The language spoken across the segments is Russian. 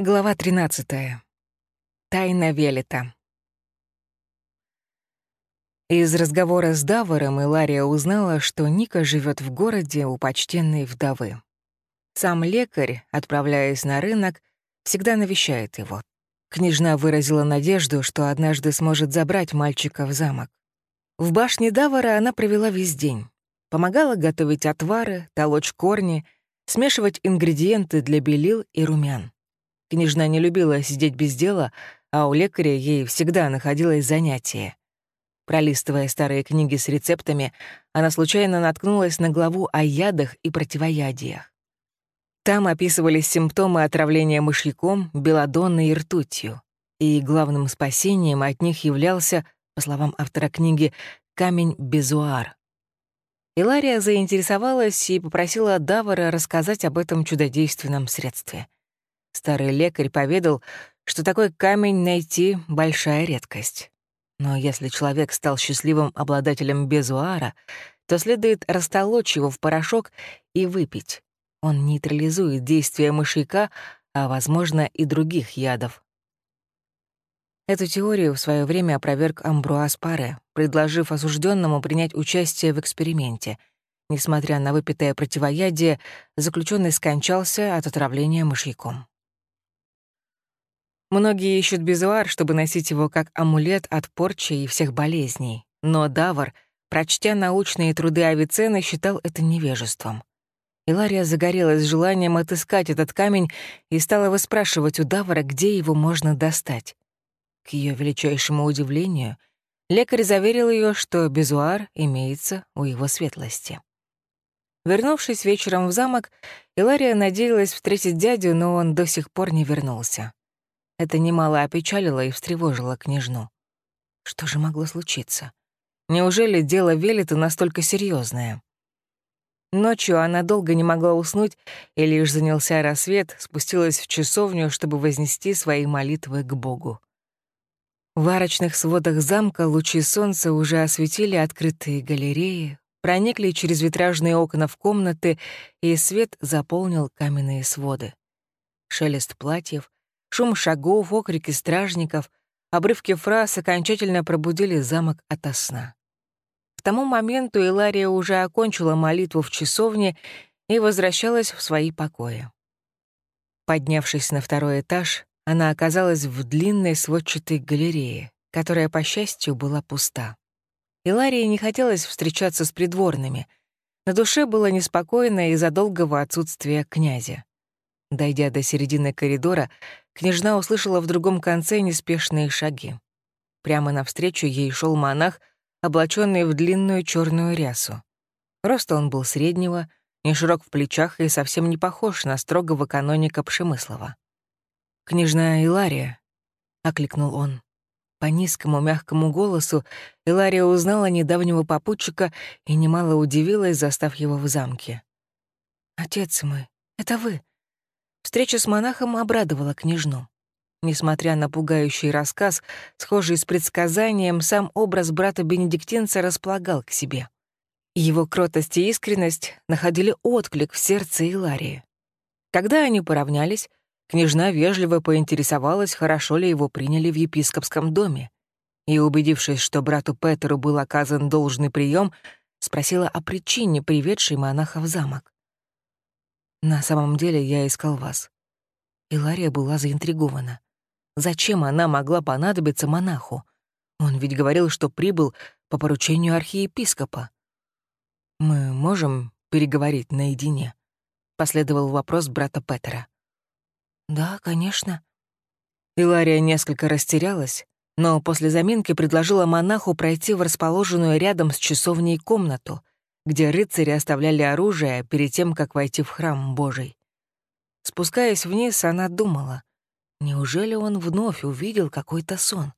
Глава 13. Тайна Велета. Из разговора с Давором Илария узнала, что Ника живет в городе у почтенной вдовы. Сам лекарь, отправляясь на рынок, всегда навещает его. Княжна выразила надежду, что однажды сможет забрать мальчика в замок. В башне Давора она провела весь день. Помогала готовить отвары, толочь корни, смешивать ингредиенты для белил и румян. Княжна не любила сидеть без дела, а у лекаря ей всегда находилось занятие. Пролистывая старые книги с рецептами, она случайно наткнулась на главу о ядах и противоядиях. Там описывались симптомы отравления мышьяком, белодонной и ртутью. И главным спасением от них являлся, по словам автора книги, камень-безуар. Илария заинтересовалась и попросила Давара рассказать об этом чудодейственном средстве — Старый лекарь поведал, что такой камень найти — большая редкость. Но если человек стал счастливым обладателем безуара, то следует растолочь его в порошок и выпить. Он нейтрализует действие мышьяка, а, возможно, и других ядов. Эту теорию в свое время опроверг Амбруаз Паре, предложив осужденному принять участие в эксперименте. Несмотря на выпитое противоядие, заключенный скончался от отравления мышьяком. Многие ищут безуар, чтобы носить его как амулет от порчи и всех болезней. Но Давар, прочтя научные труды Авиценны, считал это невежеством. Илария загорелась желанием отыскать этот камень и стала выспрашивать у Давара, где его можно достать. К ее величайшему удивлению, лекарь заверил ее, что безуар имеется у его светлости. Вернувшись вечером в замок, Илария надеялась встретить дядю, но он до сих пор не вернулся. Это немало опечалило и встревожило княжну. Что же могло случиться? Неужели дело Велита настолько серьезное? Ночью она долго не могла уснуть, и лишь занялся рассвет, спустилась в часовню, чтобы вознести свои молитвы к Богу. В арочных сводах замка лучи солнца уже осветили открытые галереи, проникли через витражные окна в комнаты, и свет заполнил каменные своды. Шелест платьев, Шум шагов, окрики стражников, обрывки фраз окончательно пробудили замок ото сна. К тому моменту Илария уже окончила молитву в часовне и возвращалась в свои покои. Поднявшись на второй этаж, она оказалась в длинной сводчатой галерее, которая, по счастью, была пуста. Иларии не хотелось встречаться с придворными. На душе было неспокойно из-за долгого отсутствия князя. Дойдя до середины коридора, княжна услышала в другом конце неспешные шаги. Прямо навстречу ей шел монах, облаченный в длинную черную рясу. Роста он был среднего, не широк в плечах и совсем не похож на строгого каноника Пшемыслова. «Княжна Илария», — окликнул он. По низкому мягкому голосу Илария узнала недавнего попутчика и немало удивилась, застав его в замке. «Отец мой, это вы?» Встреча с монахом обрадовала княжну. Несмотря на пугающий рассказ, схожий с предсказанием, сам образ брата-бенедиктинца располагал к себе. Его кротость и искренность находили отклик в сердце Иларии. Когда они поравнялись, княжна вежливо поинтересовалась, хорошо ли его приняли в епископском доме. И, убедившись, что брату Петеру был оказан должный прием, спросила о причине, приведшей монаха в замок. На самом деле я искал вас. Илария была заинтригована. Зачем она могла понадобиться монаху? Он ведь говорил, что прибыл по поручению архиепископа. «Мы можем переговорить наедине?» — последовал вопрос брата Петера. «Да, конечно». Илария несколько растерялась, но после заминки предложила монаху пройти в расположенную рядом с часовней комнату, где рыцари оставляли оружие перед тем, как войти в храм Божий. Спускаясь вниз, она думала, неужели он вновь увидел какой-то сон?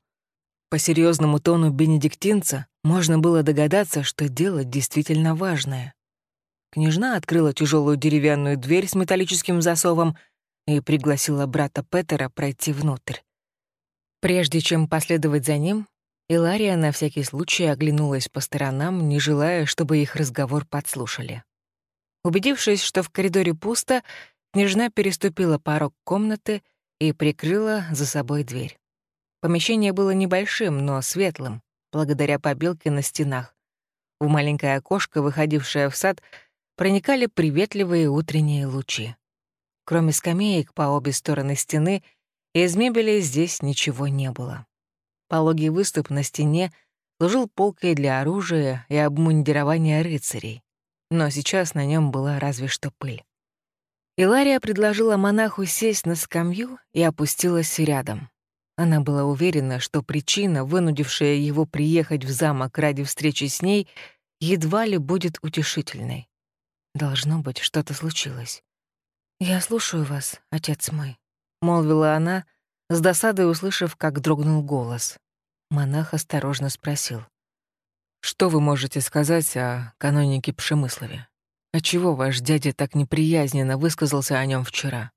По серьезному тону бенедиктинца можно было догадаться, что дело действительно важное. Княжна открыла тяжелую деревянную дверь с металлическим засовом и пригласила брата Петера пройти внутрь. Прежде чем последовать за ним, Илария на всякий случай оглянулась по сторонам, не желая, чтобы их разговор подслушали. Убедившись, что в коридоре пусто, княжна переступила порог комнаты и прикрыла за собой дверь. Помещение было небольшим, но светлым, благодаря побелке на стенах. В маленькое окошко, выходившее в сад, проникали приветливые утренние лучи. Кроме скамеек по обе стороны стены, из мебели здесь ничего не было. Пологий выступ на стене служил полкой для оружия и обмундирования рыцарей, но сейчас на нем была разве что пыль. Илария предложила монаху сесть на скамью и опустилась рядом. Она была уверена, что причина, вынудившая его приехать в замок ради встречи с ней, едва ли будет утешительной. Должно быть, что-то случилось. «Я слушаю вас, отец мой», — молвила она, с досадой услышав, как дрогнул голос. Монах осторожно спросил. «Что вы можете сказать о канонике Пшемыслове?» Отчего ваш дядя так неприязненно высказался о нем вчера?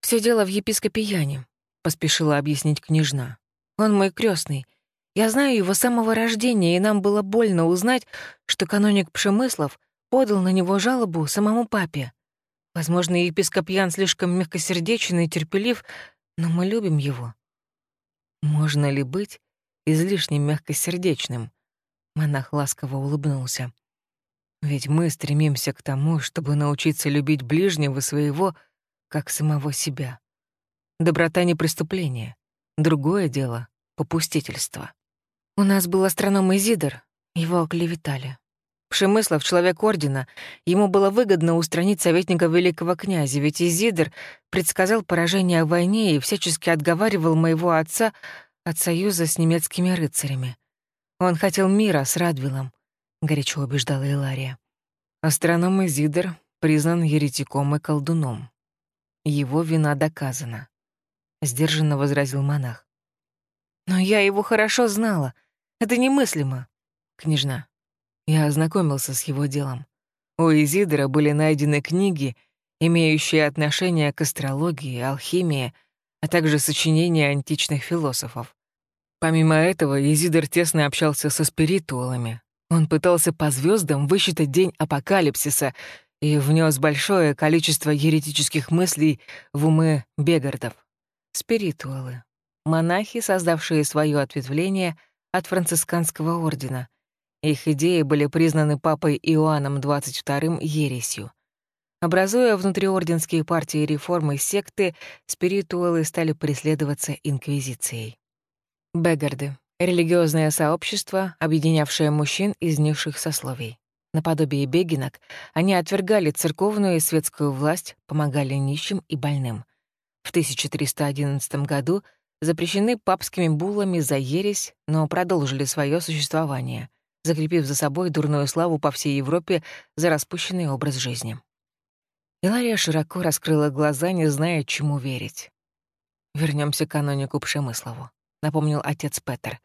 Все дело в епископе Яне, поспешила объяснить княжна. Он мой крестный. Я знаю его с самого рождения, и нам было больно узнать, что каноник Пшемыслов подал на него жалобу самому папе. Возможно, епископ Ян слишком мягкосердечен и терпелив, но мы любим его. Можно ли быть излишне мягкосердечным? Монах ласково улыбнулся. Ведь мы стремимся к тому, чтобы научиться любить ближнего своего, как самого себя. Доброта не преступление. Другое дело — попустительство. У нас был астроном Изидор, его оклеветали. Пшемыслов — человек ордена, ему было выгодно устранить советника великого князя, ведь Изидор предсказал поражение в войне и всячески отговаривал моего отца от союза с немецкими рыцарями. Он хотел мира с Радвилом, — горячо убеждала Илария. Астроном Изидор признан еретиком и колдуном. Его вина доказана, — сдержанно возразил монах. Но я его хорошо знала. Это немыслимо. Княжна, я ознакомился с его делом. У Изидора были найдены книги, имеющие отношение к астрологии, алхимии, а также сочинения античных философов. Помимо этого, Изидор тесно общался со спиритуалами, он пытался по звездам высчитать день апокалипсиса и внес большое количество еретических мыслей в умы бегардов. Спиритуалы. Монахи, создавшие свое ответвление от францисканского ордена. Их идеи были признаны папой Иоанном XXII ересью. Образуя внутриорденские партии реформы секты, спиритуалы стали преследоваться инквизицией. Бегарды Религиозное сообщество, объединявшее мужчин из низших сословий. Наподобие бегинок, они отвергали церковную и светскую власть, помогали нищим и больным. В 1311 году запрещены папскими буллами за ересь, но продолжили свое существование, закрепив за собой дурную славу по всей Европе за распущенный образ жизни. Илария широко раскрыла глаза, не зная, чему верить. Вернемся к канонику Пшемыслову», — напомнил отец Петер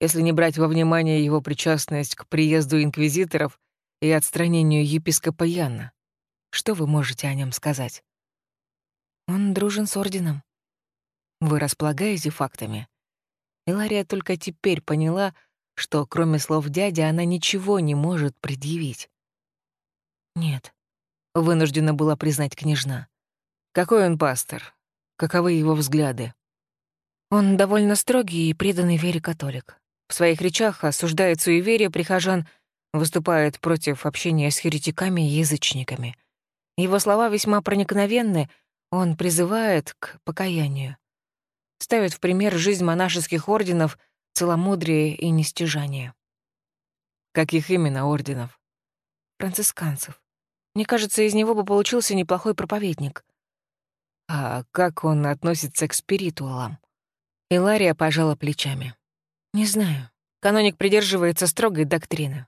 если не брать во внимание его причастность к приезду инквизиторов и отстранению епископа Яна. Что вы можете о нем сказать? Он дружен с орденом. Вы располагаете фактами. Илария только теперь поняла, что кроме слов дяди она ничего не может предъявить. Нет, вынуждена была признать княжна. Какой он пастор? Каковы его взгляды? Он довольно строгий и преданный вере католик. В своих речах осуждает суеверие прихожан, выступает против общения с еретиками и язычниками. Его слова весьма проникновенны, он призывает к покаянию. Ставит в пример жизнь монашеских орденов, целомудрие и нестяжание. Каких именно орденов? Францисканцев. Мне кажется, из него бы получился неплохой проповедник. А как он относится к спиритуалам? Илария пожала плечами. Не знаю. Каноник придерживается строгой доктрины.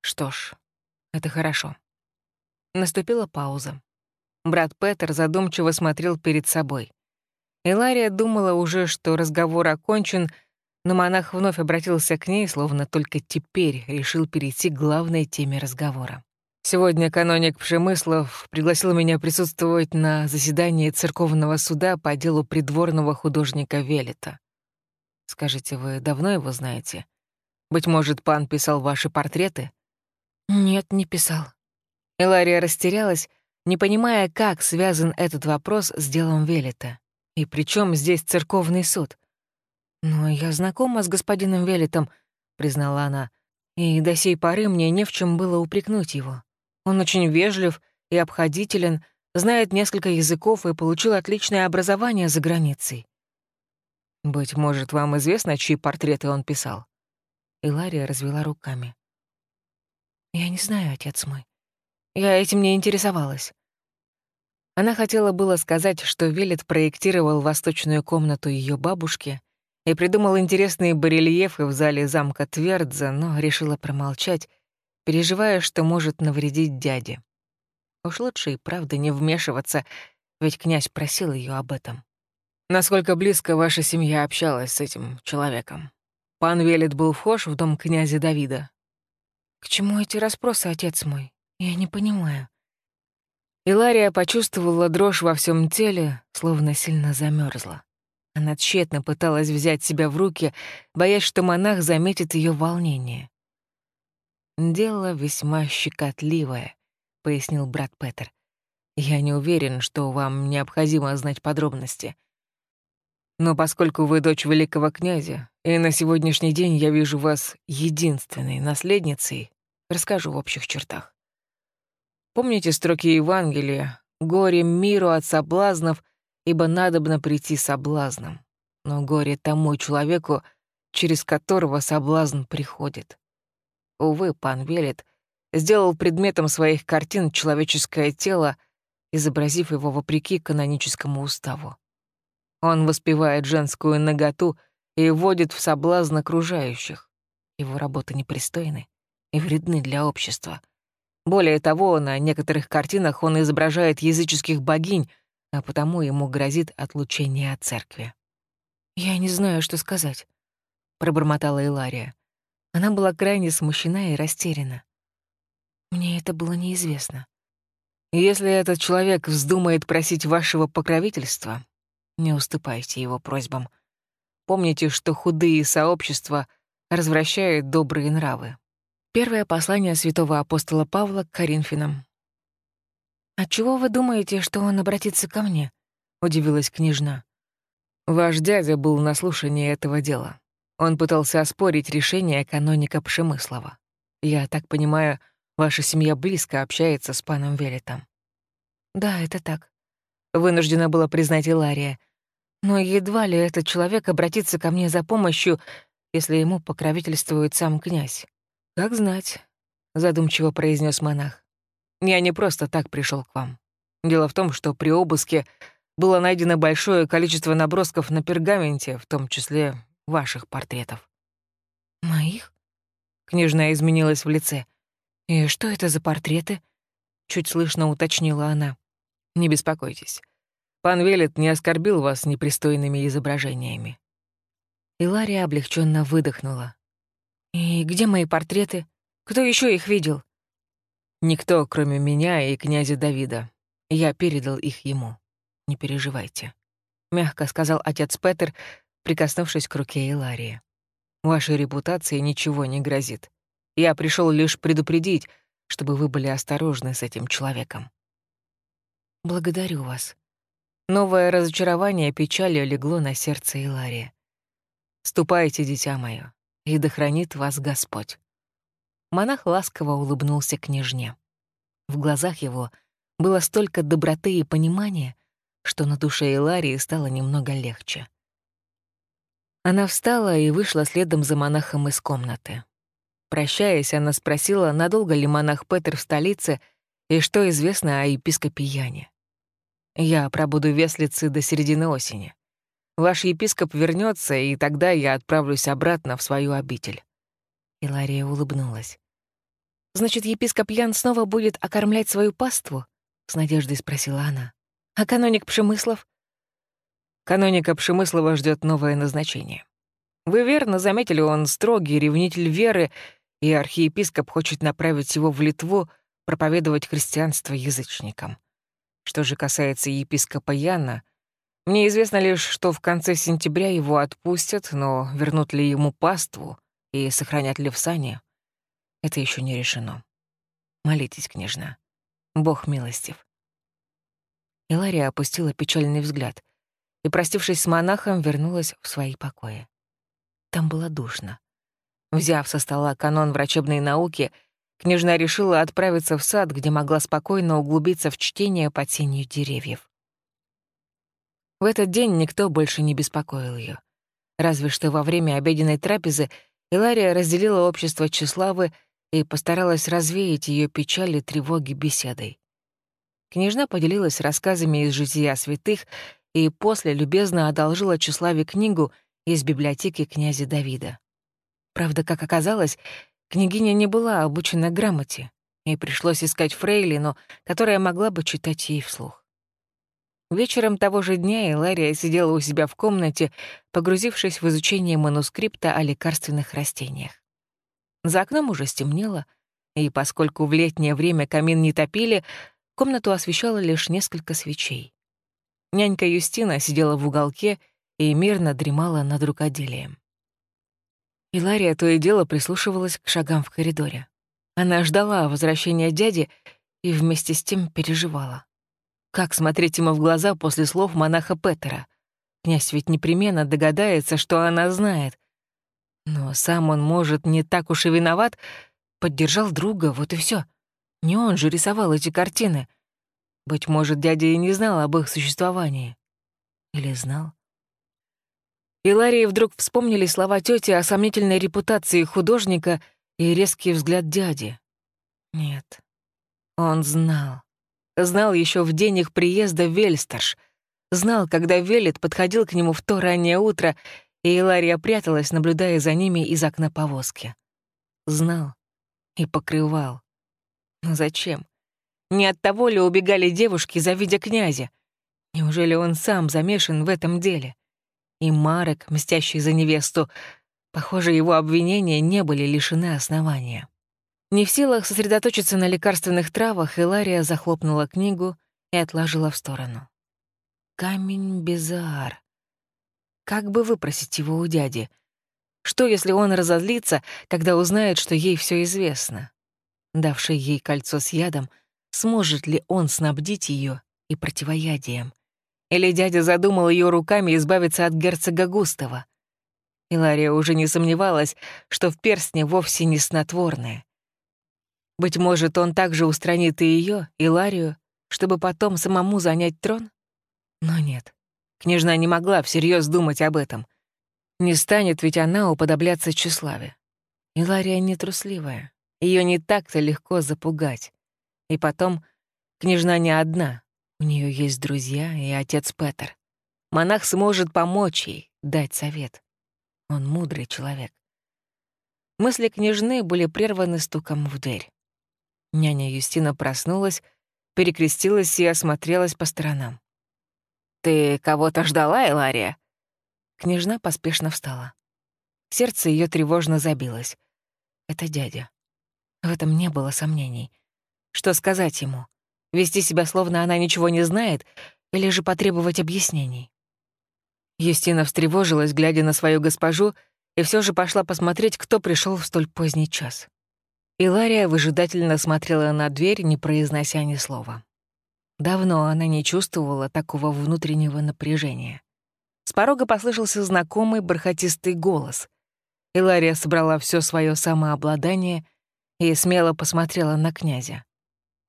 Что ж, это хорошо. Наступила пауза. Брат Петер задумчиво смотрел перед собой. Илария думала уже, что разговор окончен, но монах вновь обратился к ней, словно только теперь решил перейти к главной теме разговора. «Сегодня каноник Пшемыслов пригласил меня присутствовать на заседании церковного суда по делу придворного художника Велета. Скажите, вы давно его знаете? Быть может, пан писал ваши портреты? Нет, не писал. Элария растерялась, не понимая, как связан этот вопрос с делом Велета. И причем здесь церковный суд? Но я знакома с господином Велитом, признала она, и до сей поры мне не в чем было упрекнуть его. Он очень вежлив и обходителен, знает несколько языков и получил отличное образование за границей. Быть может, вам известно, чьи портреты он писал? Илария развела руками. Я не знаю, отец мой. Я этим не интересовалась. Она хотела было сказать, что Велет проектировал восточную комнату ее бабушки и придумал интересные барельефы в зале замка Твердза, но решила промолчать, переживая, что может навредить дяде. Уж лучше и правда не вмешиваться, ведь князь просил ее об этом. «Насколько близко ваша семья общалась с этим человеком? Пан Велет был вхож в дом князя Давида?» «К чему эти расспросы, отец мой? Я не понимаю». Илария почувствовала дрожь во всем теле, словно сильно замерзла. Она тщетно пыталась взять себя в руки, боясь, что монах заметит ее волнение. «Дело весьма щекотливое», — пояснил брат Петер. «Я не уверен, что вам необходимо знать подробности. Но поскольку вы дочь великого князя, и на сегодняшний день я вижу вас единственной наследницей, расскажу в общих чертах. Помните строки Евангелия «Горе миру от соблазнов, ибо надобно прийти соблазном, но горе тому человеку, через которого соблазн приходит». Увы, пан Велет сделал предметом своих картин человеческое тело, изобразив его вопреки каноническому уставу. Он воспевает женскую наготу и вводит в соблазн окружающих. Его работы непристойны и вредны для общества — более того, на некоторых картинах он изображает языческих богинь, а потому ему грозит отлучение от церкви. «Я не знаю, что сказать», — пробормотала Илария. Она была крайне смущена и растеряна. Мне это было неизвестно. Если этот человек вздумает просить вашего покровительства, не уступайте его просьбам. Помните, что худые сообщества развращают добрые нравы. Первое послание святого апостола Павла к Коринфянам. «Отчего вы думаете, что он обратится ко мне?» — удивилась княжна. «Ваш дядя был на слушании этого дела. Он пытался оспорить решение каноника Пшемыслова. Я так понимаю, ваша семья близко общается с паном Велитом». «Да, это так», — вынуждена была признать Илария. «Но едва ли этот человек обратится ко мне за помощью, если ему покровительствует сам князь. «Как знать», — задумчиво произнес монах. «Я не просто так пришел к вам. Дело в том, что при обыске было найдено большое количество набросков на пергаменте, в том числе ваших портретов». «Моих?» Княжна изменилась в лице. «И что это за портреты?» Чуть слышно уточнила она. «Не беспокойтесь. Пан Велет не оскорбил вас непристойными изображениями». Илария облегченно выдохнула. «И где мои портреты? Кто еще их видел?» «Никто, кроме меня и князя Давида. Я передал их ему. Не переживайте», — мягко сказал отец Петер, прикоснувшись к руке Иларии. «Вашей репутации ничего не грозит. Я пришел лишь предупредить, чтобы вы были осторожны с этим человеком». «Благодарю вас». Новое разочарование печалью легло на сердце Иларии. «Ступайте, дитя мое и да хранит вас Господь». Монах ласково улыбнулся княжне. В глазах его было столько доброты и понимания, что на душе Иларии стало немного легче. Она встала и вышла следом за монахом из комнаты. Прощаясь, она спросила, надолго ли монах Петр в столице и что известно о епископе Яне. «Я пробуду в Веслице до середины осени. Ваш епископ вернется, и тогда я отправлюсь обратно в свою обитель». Илария улыбнулась. «Значит, епископ Ян снова будет окормлять свою паству?» — с надеждой спросила она. «А каноник Пшемыслов?» Каноника Пшемыслова ждет новое назначение. Вы верно заметили, он строгий ревнитель веры, и архиепископ хочет направить его в Литву проповедовать христианство язычникам. Что же касается епископа Яна — мне известно лишь, что в конце сентября его отпустят, но вернут ли ему паству и сохранят ли в сане, это еще не решено. Молитесь, княжна. Бог милостив. Илария опустила печальный взгляд. и, простившись с монахом, вернулась в свои покои. Там было душно. Взяв со стола канон врачебной науки, княжна решила отправиться в сад, где могла спокойно углубиться в чтение под сенью деревьев. В этот день никто больше не беспокоил ее. Разве что во время обеденной трапезы Илария разделила общество Числавы и постаралась развеять ее печали тревоги беседой. Княжна поделилась рассказами из жития святых и после любезно одолжила Числаве книгу из библиотеки князя Давида. Правда, как оказалось, княгиня не была обучена грамоте, и пришлось искать фрейлину, которая могла бы читать ей вслух. Вечером того же дня Илария сидела у себя в комнате, погрузившись в изучение манускрипта о лекарственных растениях. За окном уже стемнело, и поскольку в летнее время камин не топили, комнату освещало лишь несколько свечей. Нянька Юстина сидела в уголке и мирно дремала над рукоделием. Илария то и дело прислушивалась к шагам в коридоре. Она ждала возвращения дяди и вместе с тем переживала. Как смотреть ему в глаза после слов монаха Петера? Князь ведь непременно догадается, что она знает. Но сам он, может, не так уж и виноват. Поддержал друга, вот и все. Не он же рисовал эти картины. Быть может, дядя и не знал об их существовании. Или знал? И Ларии вдруг вспомнили слова тети о сомнительной репутации художника и резкий взгляд дяди. Нет, он знал. Знал еще в день их приезда Вельстерш. Знал, когда Велет подходил к нему в то раннее утро, и Илария пряталась, наблюдая за ними из окна повозки. Знал и покрывал. Но зачем? Не от того ли убегали девушки, завидя князя? Неужели он сам замешан в этом деле? И Марек, мстящий за невесту, похоже, его обвинения не были лишены основания. Не в силах сосредоточиться на лекарственных травах, Илария захлопнула книгу и отложила в сторону. Камень Безар. Как бы выпросить его у дяди? Что, если он разозлится, когда узнает, что ей все известно? Давший ей кольцо с ядом, сможет ли он снабдить ее и противоядием? Или дядя задумал ее руками избавиться от герцога Густава? Илария уже не сомневалась, что в перстне вовсе не снотворное. Быть может, он также устранит и ее, и Ларию, чтобы потом самому занять трон? Но нет. Княжна не могла всерьез думать об этом. Не станет ведь она уподобляться тщеславе. Илария не трусливая. Ее не так-то легко запугать. И потом, княжна не одна. У нее есть друзья и отец Петер. Монах сможет помочь ей, дать совет. Он мудрый человек. Мысли княжны были прерваны стуком в дверь. Няня Юстина проснулась, перекрестилась и осмотрелась по сторонам. «Ты кого-то ждала, Элария?» Княжна поспешно встала. Сердце ее тревожно забилось. Это дядя. В этом не было сомнений. Что сказать ему? Вести себя, словно она ничего не знает, или же потребовать объяснений? Юстина встревожилась, глядя на свою госпожу, и все же пошла посмотреть, кто пришел в столь поздний час. Илария выжидательно смотрела на дверь, не произнося ни слова. Давно она не чувствовала такого внутреннего напряжения. С порога послышался знакомый бархатистый голос. Илария собрала все свое самообладание и смело посмотрела на князя.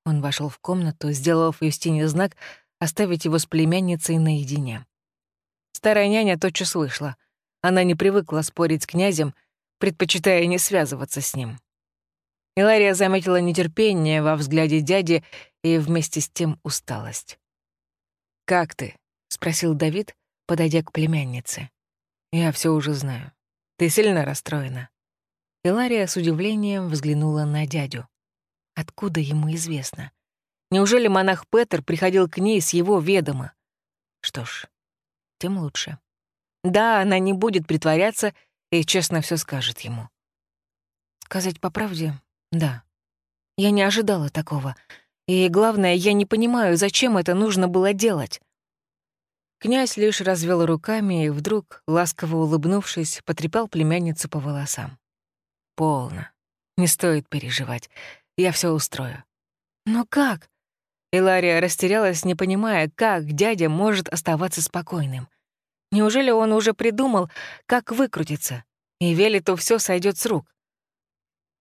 Он вошел в комнату, сделав Юстине знак оставить его с племянницей наедине. Старая няня тотчас вышла. Она не привыкла спорить с князем, предпочитая не связываться с ним. Илария заметила нетерпение во взгляде дяди и вместе с тем усталость. «Как ты?» — спросил Давид, подойдя к племяннице. «Я все уже знаю. Ты сильно расстроена?» Илария с удивлением взглянула на дядю. Откуда ему известно? Неужели монах Петер приходил к ней с его ведома? Что ж, тем лучше. Да, она не будет притворяться и честно все скажет ему. Сказать по правде, да. Я не ожидала такого. И главное, я не понимаю, зачем это нужно было делать. Князь лишь развел руками и вдруг, ласково улыбнувшись, потрепал племянницу по волосам. «Полно. Не стоит переживать. Я все устрою». «Но как?» Илария растерялась, не понимая, как дядя может оставаться спокойным. Неужели он уже придумал, как выкрутиться, и Велиту все сойдет с рук?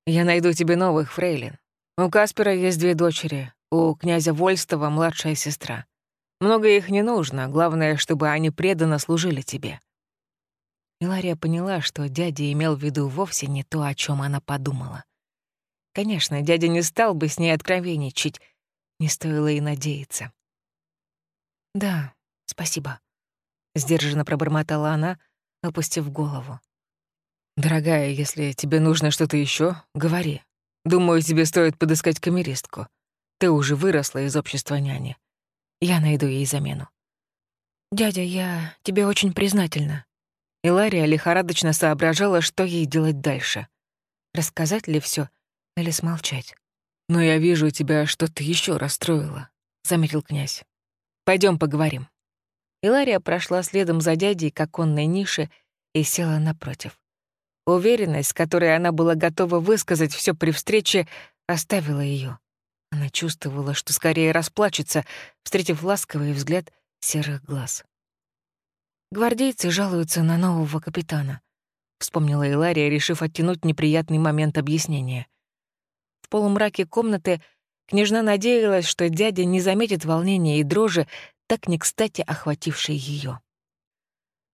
Я найду тебе новых, Фрейлин. У Каспера есть две дочери, у князя Вольстова младшая сестра. Много их не нужно, главное, чтобы они преданно служили тебе. Илария поняла, что дядя имел в виду вовсе не то, о чем она подумала. Конечно, дядя не стал бы с ней откровенничать, не стоило и надеяться. «Да, спасибо», — сдержанно пробормотала она, опустив голову. «Дорогая, если тебе нужно что-то еще, говори. Думаю, тебе стоит подыскать камеристку. Ты уже выросла из общества няни. Я найду ей замену». «Дядя, я тебе очень признательна». И Лария лихорадочно соображала, что ей делать дальше. Рассказать ли все или смолчать? «Но я вижу тебя что-то еще расстроила», — заметил князь. Пойдем поговорим». Илария прошла следом за дядей к оконной нише и села напротив. Уверенность, с которой она была готова высказать все при встрече, оставила ее. Она чувствовала, что скорее расплачется, встретив ласковый взгляд серых глаз. «Гвардейцы жалуются на нового капитана», — вспомнила Илария, решив оттянуть неприятный момент объяснения. В полумраке комнаты княжна надеялась, что дядя не заметит волнения и дрожи, так не кстати охватившей ее.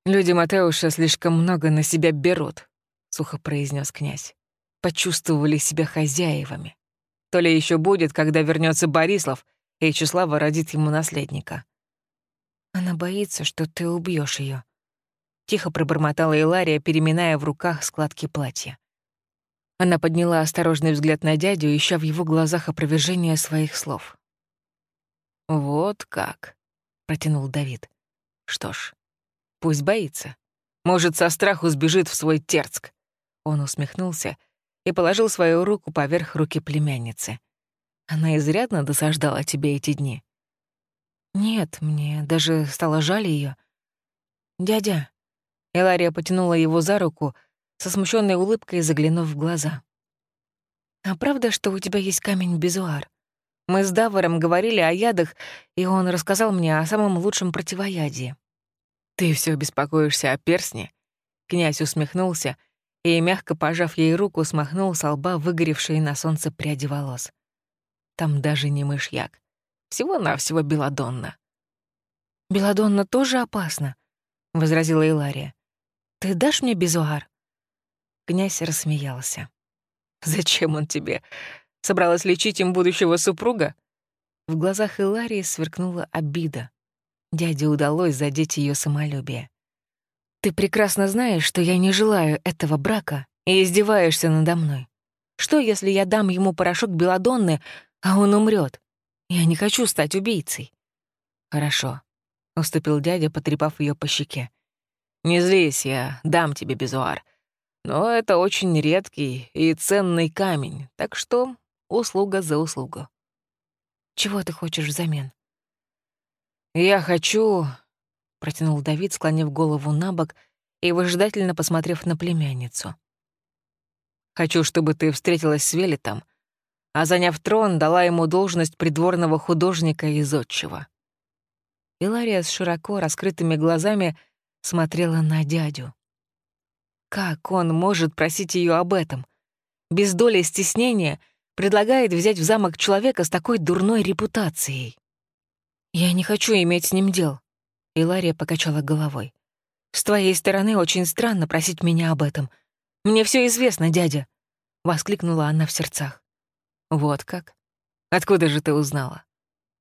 «Люди Матеуша слишком много на себя берут», — сухо произнес князь. «Почувствовали себя хозяевами. То ли еще будет, когда вернется Борислав, и Числава родит ему наследника». «Она боится, что ты убьешь ее. тихо пробормотала Илария, переминая в руках складки платья. Она подняла осторожный взгляд на дядю, ища в его глазах опровержение своих слов. «Вот как», — протянул Давид. «Что ж, пусть боится. Может, со страху сбежит в свой Терцк». Он усмехнулся и положил свою руку поверх руки племянницы. «Она изрядно досаждала тебе эти дни?» «Нет, мне даже стало жаль ее. «Дядя...» Элария потянула его за руку, со смущенной улыбкой заглянув в глаза. «А правда, что у тебя есть камень-безуар? Мы с Даваром говорили о ядах, и он рассказал мне о самом лучшем противоядии». «Ты все беспокоишься о персне?» Князь усмехнулся и, мягко пожав ей руку, смахнул с лба выгоревшие на солнце пряди волос. Там даже не мышьяк. Всего-навсего беладонна. «Беладонна тоже опасно», — возразила Илария. «Ты дашь мне безуар?» Князь рассмеялся. «Зачем он тебе? Собралась лечить им будущего супруга?» В глазах Иларии сверкнула обида. Дяде удалось задеть ее самолюбие. «Ты прекрасно знаешь, что я не желаю этого брака и издеваешься надо мной. Что, если я дам ему порошок белодонны, а он умрет? Я не хочу стать убийцей». «Хорошо», — уступил дядя, потрепав ее по щеке. «Не злись, я дам тебе безуар. Но это очень редкий и ценный камень, так что услуга за услугу. Чего ты хочешь взамен? Я хочу, протянул Давид, склонив голову на бок и выжидательно посмотрев на племянницу. Хочу, чтобы ты встретилась с Велитом, а, заняв трон, дала ему должность придворного художника из отчего. Илария с широко раскрытыми глазами смотрела на дядю. Как он может просить ее об этом? Без доли стеснения предлагает взять в замок человека с такой дурной репутацией. «Я не хочу иметь с ним дел», — Илария покачала головой. «С твоей стороны очень странно просить меня об этом. Мне все известно, дядя», — воскликнула она в сердцах. «Вот как? Откуда же ты узнала?»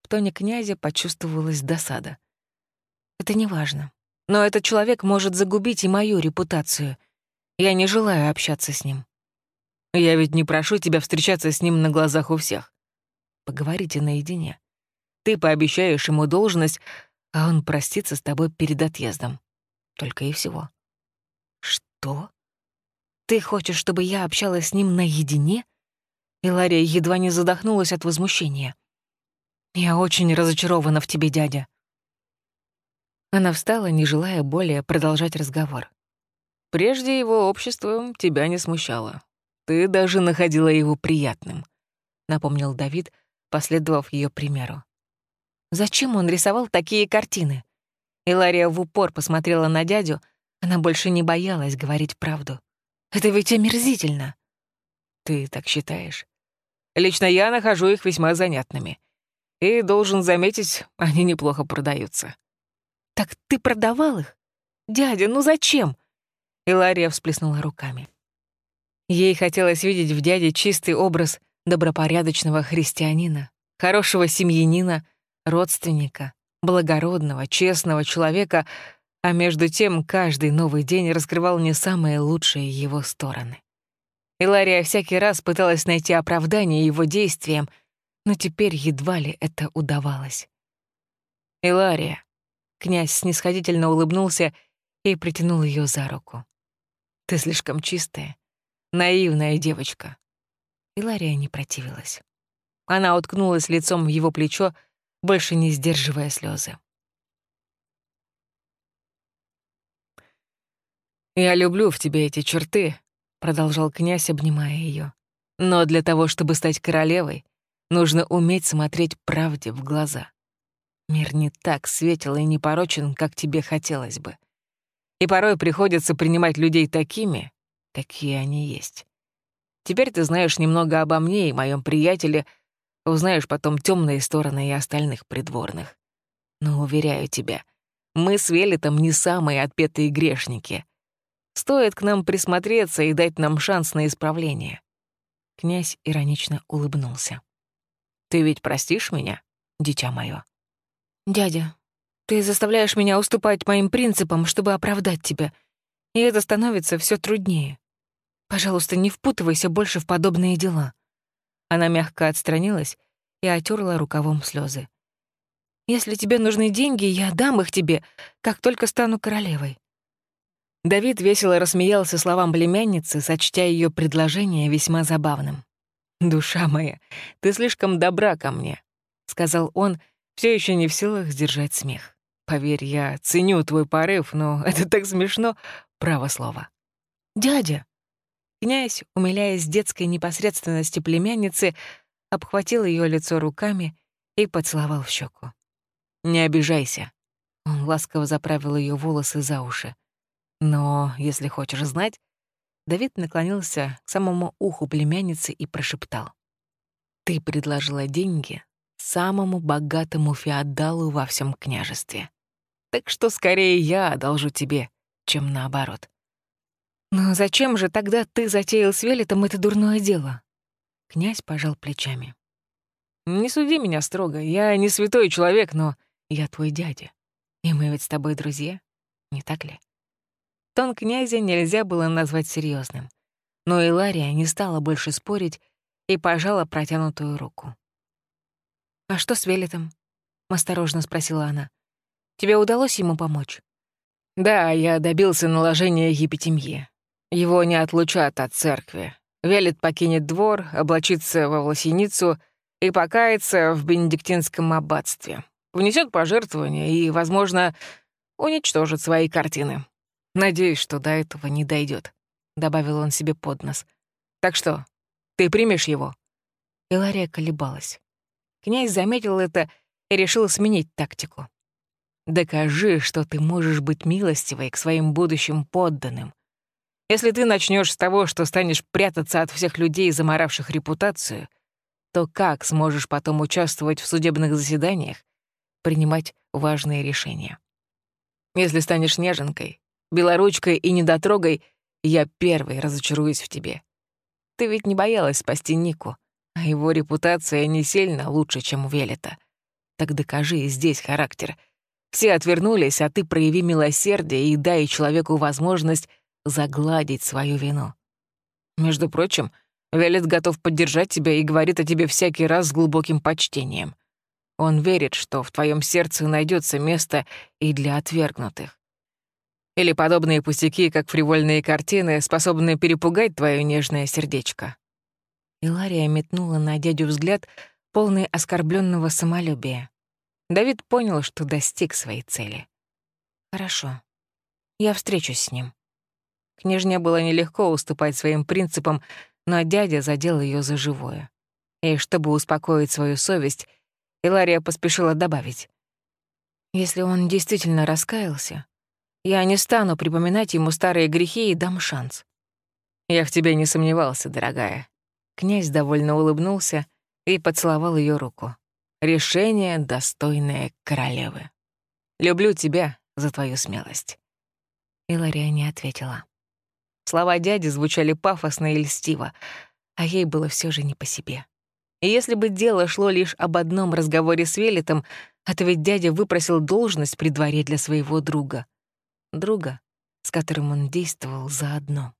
В тоне князя почувствовалась досада. «Это не важно. Но этот человек может загубить и мою репутацию», — я не желаю общаться с ним. Я ведь не прошу тебя встречаться с ним на глазах у всех. Поговорите наедине. Ты пообещаешь ему должность, а он простится с тобой перед отъездом. Только и всего. Что? Ты хочешь, чтобы я общалась с ним наедине? Илария едва не задохнулась от возмущения. Я очень разочарована в тебе, дядя. Она встала, не желая более продолжать разговор. Прежде его общество тебя не смущало. Ты даже находила его приятным», — напомнил Давид, последовав ее примеру. «Зачем он рисовал такие картины? Илария в упор посмотрела на дядю, она больше не боялась говорить правду. «Это ведь омерзительно!» «Ты так считаешь?» «Лично я нахожу их весьма занятными. И, должен заметить, они неплохо продаются». «Так ты продавал их? Дядя, ну зачем?» Илария всплеснула руками. Ей хотелось видеть в дяде чистый образ добропорядочного христианина, хорошего семьянина, родственника, благородного, честного человека, а между тем каждый новый день раскрывал не самые лучшие его стороны. Илария всякий раз пыталась найти оправдание его действиям, но теперь едва ли это удавалось. «Илария», — князь снисходительно улыбнулся и притянул ее за руку. «Ты слишком чистая, наивная девочка». Илария не противилась. Она уткнулась лицом в его плечо, больше не сдерживая слезы. «Я люблю в тебе эти черты», — продолжал князь, обнимая ее. «Но для того, чтобы стать королевой, нужно уметь смотреть правде в глаза. Мир не так светел и непорочен, как тебе хотелось бы. И порой приходится принимать людей такими, какие они есть. Теперь ты знаешь немного обо мне и моем приятеле, узнаешь потом темные стороны и остальных придворных. Но, уверяю тебя, мы с Велитом не самые отпетые грешники. Стоит к нам присмотреться и дать нам шанс на исправление». Князь иронично улыбнулся. «Ты ведь простишь меня, дитя мое?» «Дядя, ты заставляешь меня уступать моим принципам, чтобы оправдать тебя, и это становится все труднее. Пожалуйста, не впутывайся больше в подобные дела». Она мягко отстранилась и отерла рукавом слезы. «Если тебе нужны деньги, я дам их тебе, как только стану королевой. Давид весело рассмеялся словам племянницы, сочтя ее предложение весьма забавным. «Душа моя, ты слишком добра ко мне», — сказал он, все еще не в силах сдержать смех. «Поверь, я ценю твой порыв, но это так смешно, право слово». «Дядя!» Князь, умиляясь детской непосредственности племянницы, обхватил ее лицо руками и поцеловал в щеку. «Не обижайся». Он ласково заправил ее волосы за уши. Но, если хочешь знать, Давид наклонился к самому уху племянницы и прошептал. «Ты предложила деньги самому богатому феодалу во всем княжестве. Так что скорее я одолжу тебе, чем наоборот». «Но зачем же тогда ты затеял с Велитом это дурное дело?» Князь пожал плечами. «Не суди меня строго. Я не святой человек, но я твой дядя. И мы ведь с тобой друзья, не так ли?» Тон князя нельзя было назвать серьезным, но Илария не стала больше спорить и пожала протянутую руку. «А что с Велитом?» — осторожно спросила она. «Тебе удалось ему помочь?» «Да, я добился наложения епитемье. Его не отлучат от церкви. Велит покинет двор, облачится во власеницу и покается в бенедиктинском аббатстве. Внесет пожертвования и, возможно, уничтожит свои картины. Надеюсь, что до этого не дойдет, добавил он себе под нос. Так что, ты примешь его? Илария колебалась. Князь заметил это и решил сменить тактику. Докажи, что ты можешь быть милостивой к своим будущим подданным. Если ты начнешь с того, что станешь прятаться от всех людей, заморавших репутацию, то как сможешь потом участвовать в судебных заседаниях, принимать важные решения? Если станешь неженкой, белоручкой и недотрогой, я первый разочаруюсь в тебе. Ты ведь не боялась спасти Нику, а его репутация не сильно лучше, чем у Велета. Так докажи здесь характер. Все отвернулись, а ты прояви милосердие и дай человеку возможность загладить свою вину. Между прочим, Велет готов поддержать тебя и говорит о тебе всякий раз с глубоким почтением. Он верит, что в твоем сердце найдется место и для отвергнутых. Или подобные пустяки, как фривольные картины, способны перепугать твое нежное сердечко?» Илария метнула на дядю взгляд, полный оскорбленного самолюбия. Давид понял, что достиг своей цели. «Хорошо. Я встречусь с ним». Княжне было нелегко уступать своим принципам, но дядя задел ее за живое. И чтобы успокоить свою совесть, Илария поспешила добавить. Если он действительно раскаялся, я не стану припоминать ему старые грехи и дам шанс. Я в тебе не сомневался, дорогая. Князь довольно улыбнулся и поцеловал ее руку. Решение, достойное королевы. Люблю тебя за твою смелость. Илария не ответила. Слова дяди звучали пафосно и льстиво, а ей было все же не по себе. И если бы дело шло лишь об одном разговоре с Велитом, это ведь дядя выпросил должность при дворе для своего друга. Друга, с которым он действовал заодно.